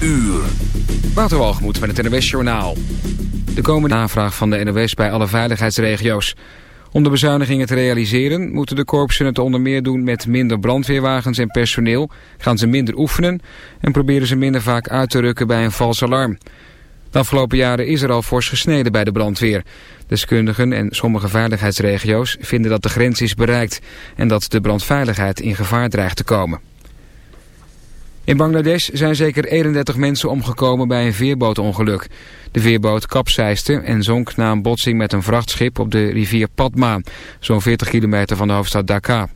uur. Waterwalgemoed met het NWS Journaal. De komende aanvraag van de NOS bij alle veiligheidsregio's. Om de bezuinigingen te realiseren moeten de korpsen het onder meer doen met minder brandweerwagens en personeel, gaan ze minder oefenen en proberen ze minder vaak uit te rukken bij een vals alarm. De afgelopen jaren is er al fors gesneden bij de brandweer. Deskundigen en sommige veiligheidsregio's vinden dat de grens is bereikt en dat de brandveiligheid in gevaar dreigt te komen. In Bangladesh zijn zeker 31 mensen omgekomen bij een veerbootongeluk. De veerboot kapseiste en zonk na een botsing met een vrachtschip op de rivier Padma, zo'n 40 kilometer van de hoofdstad Dhaka.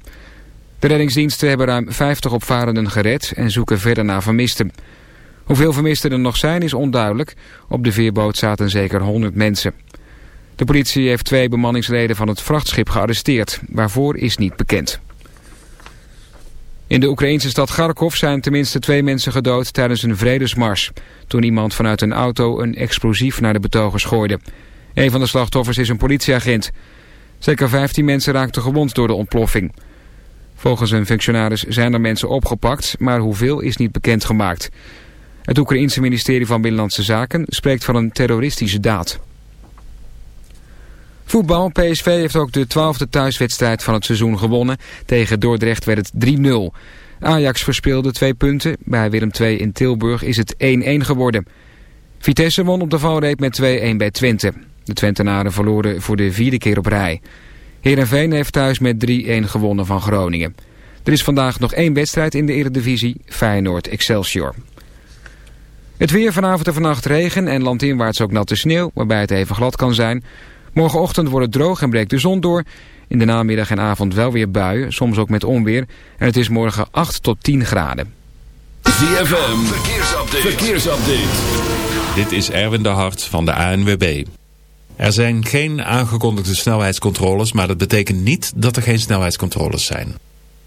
De reddingsdiensten hebben ruim 50 opvarenden gered en zoeken verder naar vermisten. Hoeveel vermisten er nog zijn is onduidelijk. Op de veerboot zaten zeker 100 mensen. De politie heeft twee bemanningsleden van het vrachtschip gearresteerd. Waarvoor is niet bekend. In de Oekraïnse stad Kharkov zijn tenminste twee mensen gedood tijdens een vredesmars. Toen iemand vanuit een auto een explosief naar de betogers gooide. Een van de slachtoffers is een politieagent. Zeker 15 mensen raakten gewond door de ontploffing. Volgens een functionaris zijn er mensen opgepakt, maar hoeveel is niet bekendgemaakt. Het Oekraïense ministerie van Binnenlandse Zaken spreekt van een terroristische daad. Voetbal. PSV heeft ook de twaalfde thuiswedstrijd van het seizoen gewonnen. Tegen Dordrecht werd het 3-0. Ajax verspeelde twee punten. Bij Willem II in Tilburg is het 1-1 geworden. Vitesse won op de valreep met 2-1 bij Twente. De Twentenaren verloren voor de vierde keer op rij. Heerenveen heeft thuis met 3-1 gewonnen van Groningen. Er is vandaag nog één wedstrijd in de Eredivisie, Feyenoord-Excelsior. Het weer vanavond en vannacht regen en landinwaarts ook natte sneeuw, waarbij het even glad kan zijn. Morgenochtend wordt het droog en breekt de zon door. In de namiddag en avond wel weer buien, soms ook met onweer. En het is morgen 8 tot 10 graden. ZFM, verkeersupdate. verkeersupdate. Dit is Erwin de Hart van de ANWB. Er zijn geen aangekondigde snelheidscontroles, maar dat betekent niet dat er geen snelheidscontroles zijn.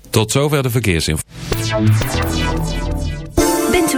Tot zover de verkeersinformatie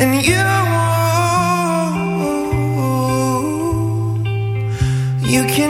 You can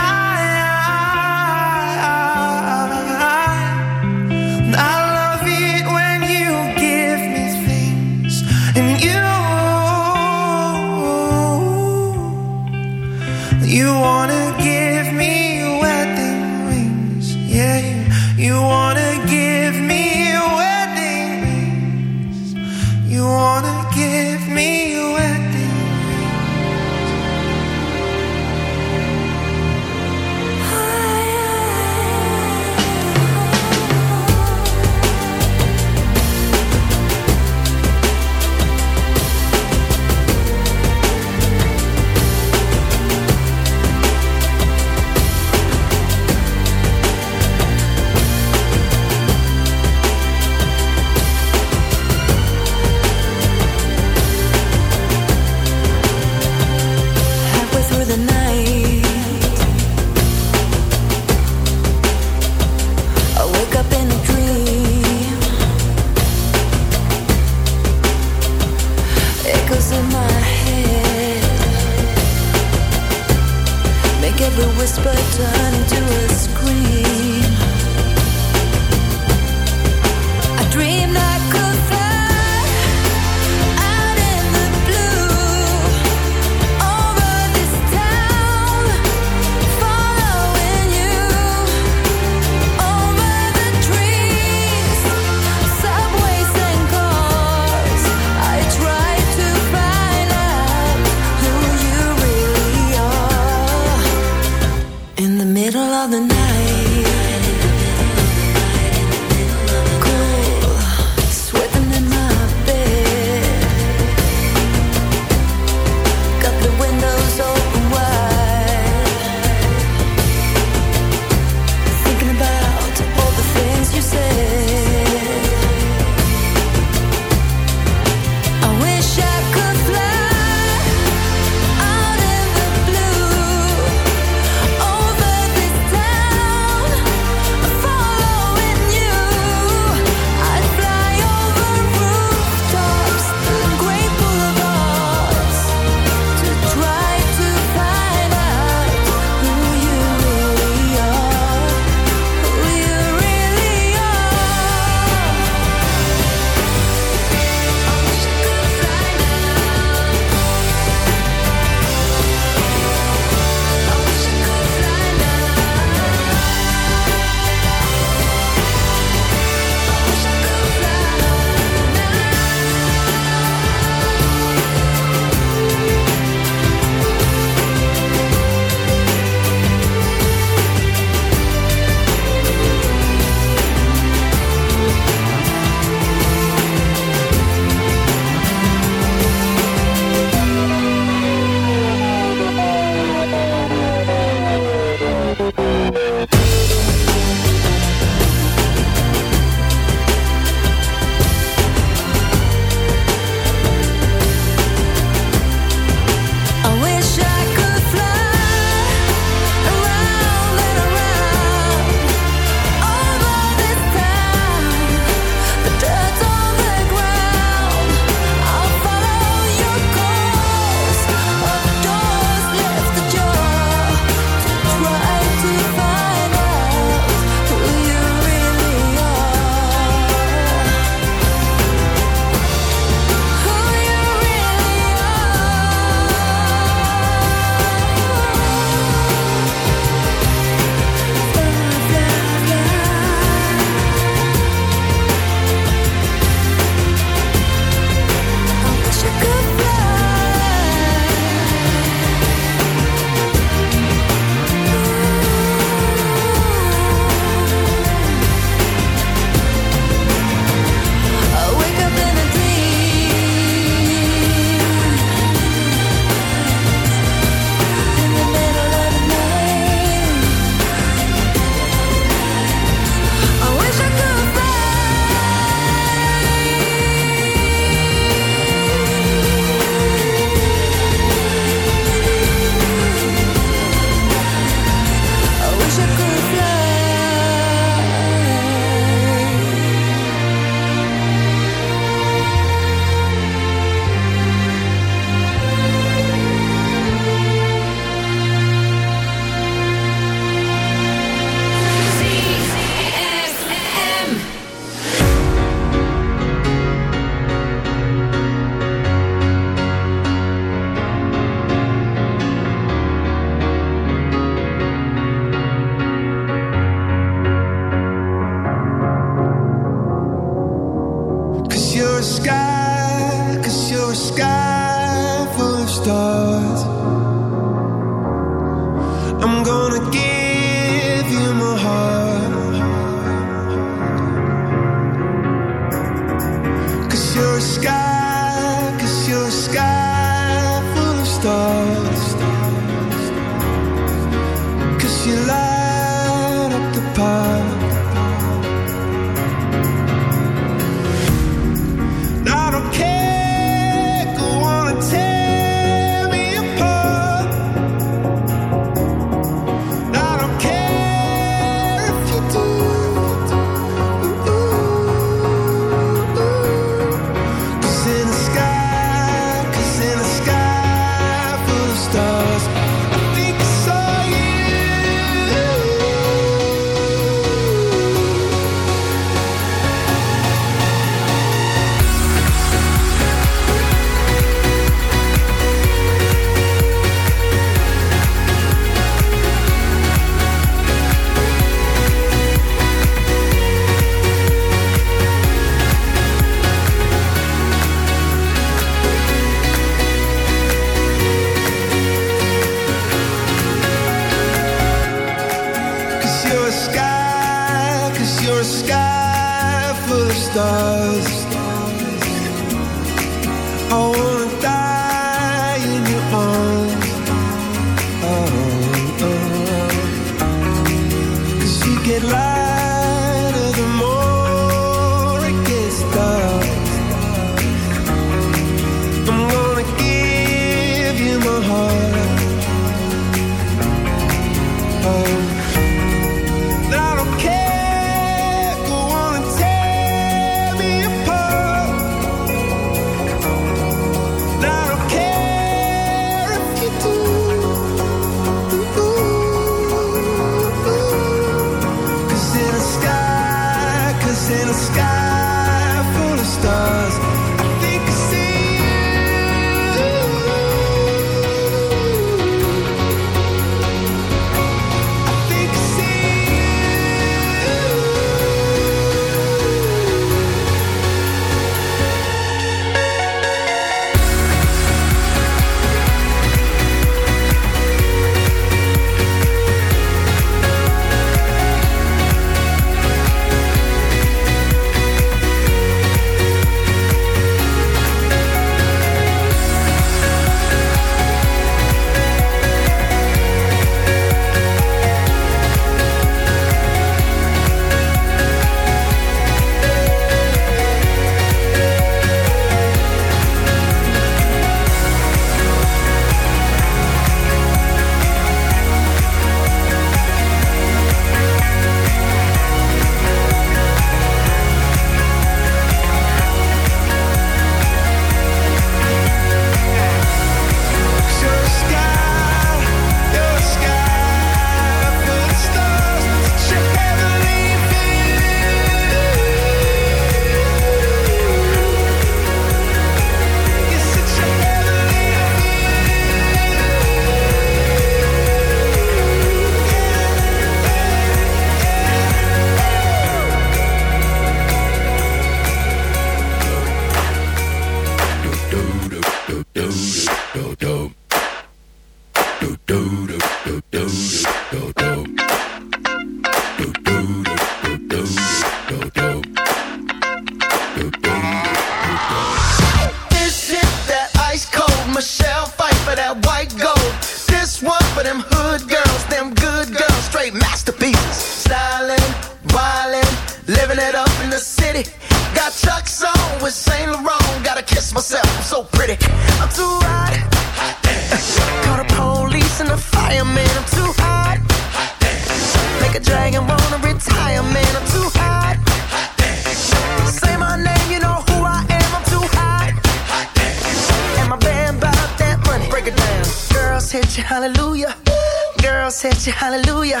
Set you hallelujah.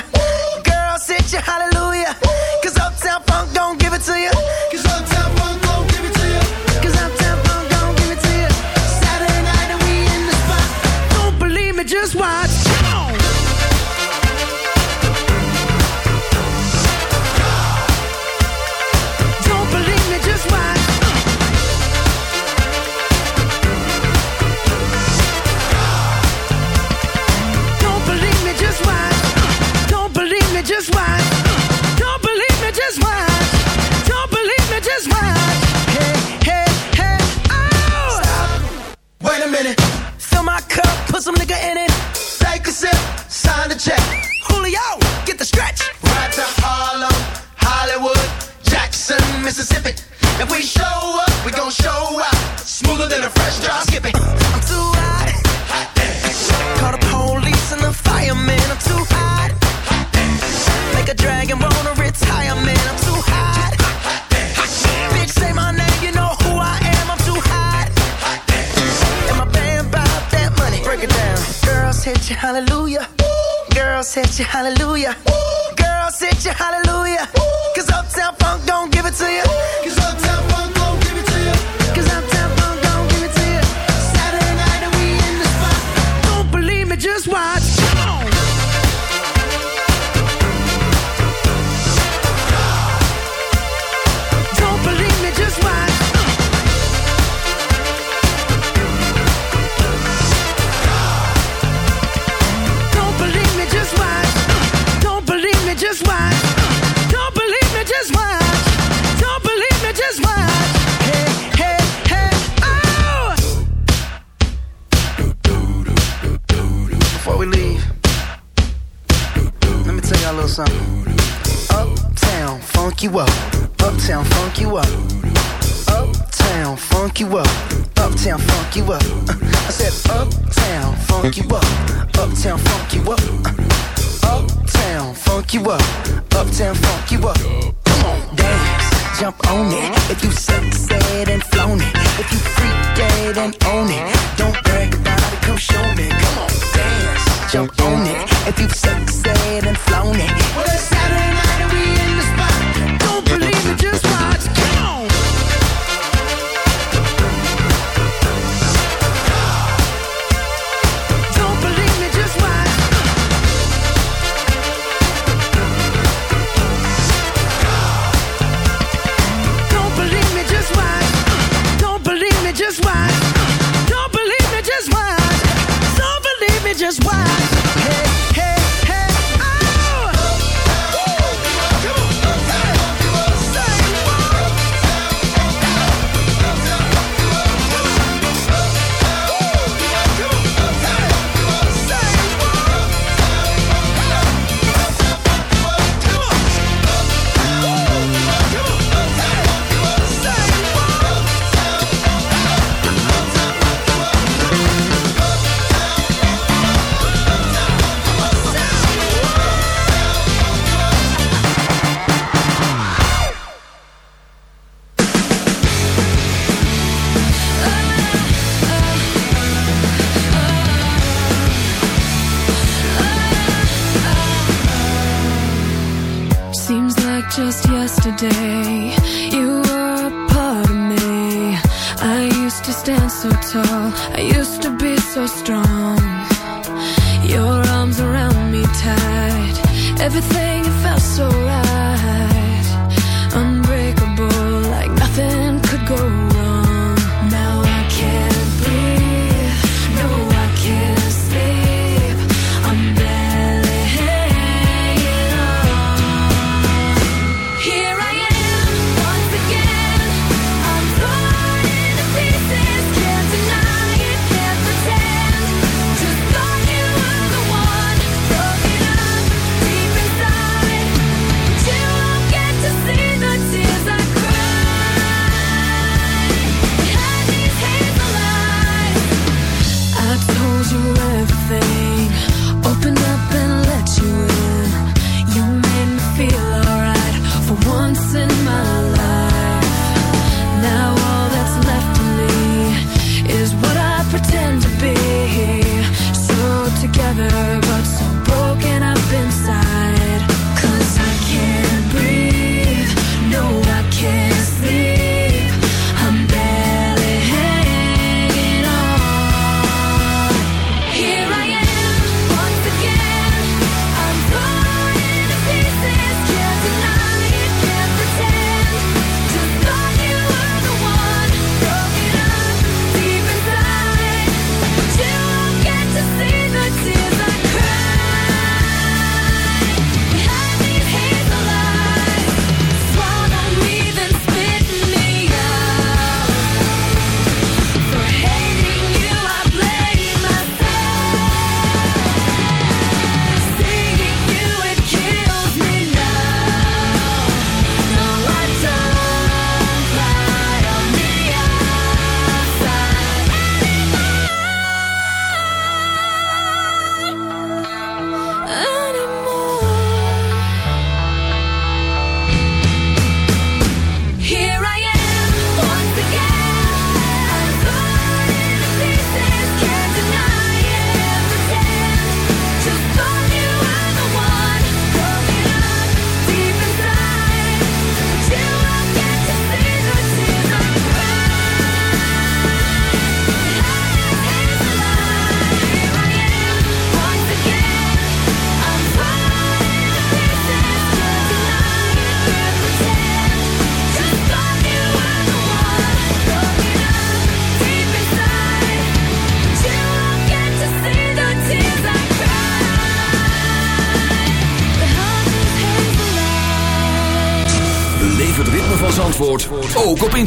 Girls Set you hallelujah. Cause Uptown Funk don't give it to you. Cause Uptown Funk don't give it to you. Cause Uptown Funk don't give it to you. Saturday night and we in the spot. Don't believe me, just Stretch. Right to Harlem, Hollywood, Jackson, Mississippi. If we show up, we gon' show up. Set you hallelujah. Ooh. Girls you hallelujah. Ooh. Cause Uptown Funk don't give it to you. Ooh.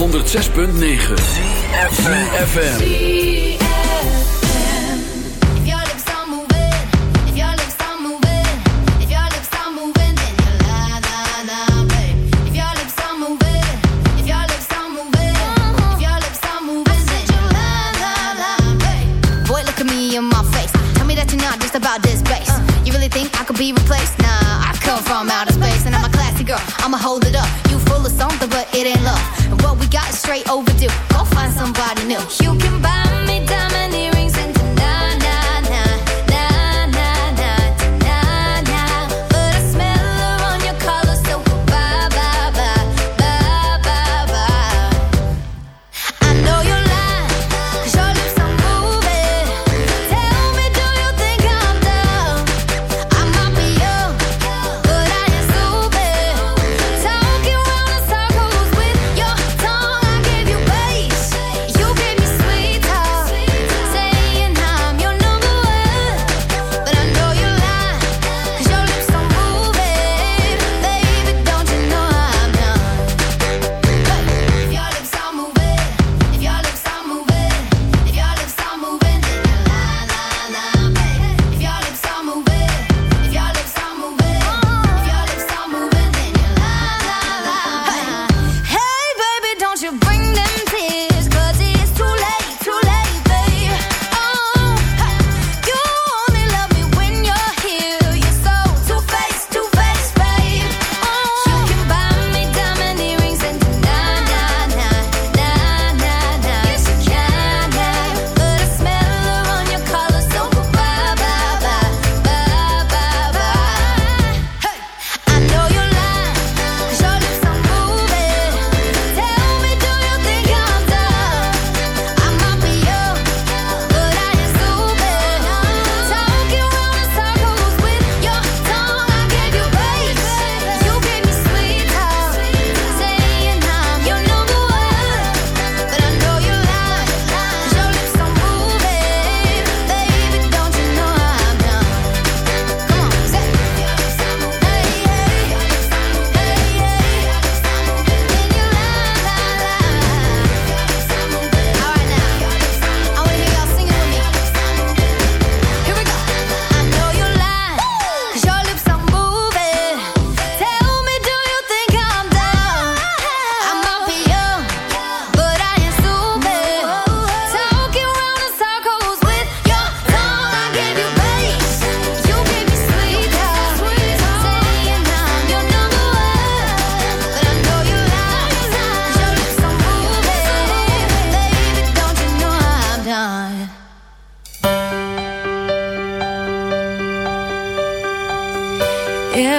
106.9 FM.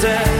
said